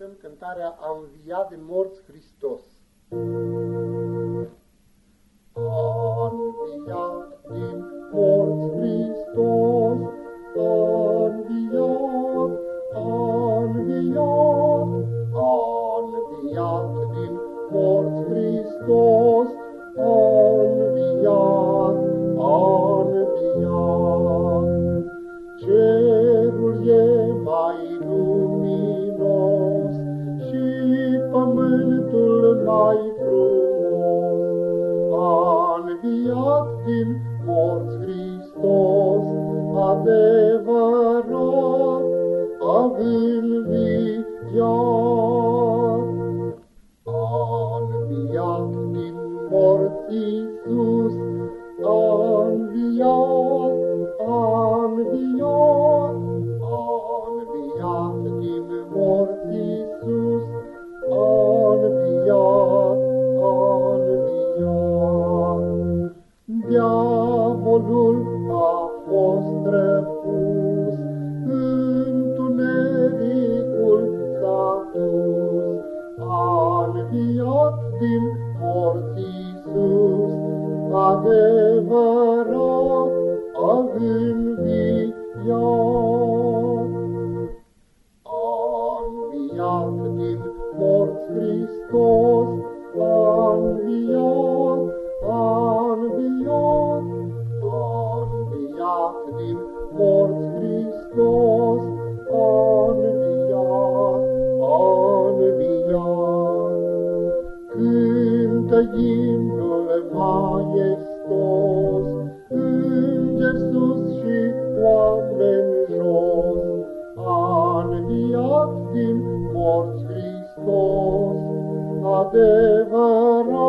cântăm cântarea A înviat de morți Hristos. A înviat din morți Hristos, a înviat, a înviat, a înviat din morți Hristos, a mai frumos. A înviat din morți Hristos, adevărat, a înviat. A înviat din morți Iisus, a Diavolul a fost răpus, întunericul s-a dus, a înviat din morți Iisus, adevărat a înviat. A înviat din morți Hristos, din morți Hristos, a înviat, a înviat. Cântă imnul maestos, înger sus și oameni jos, a înviat din morți Hristos, adevărat.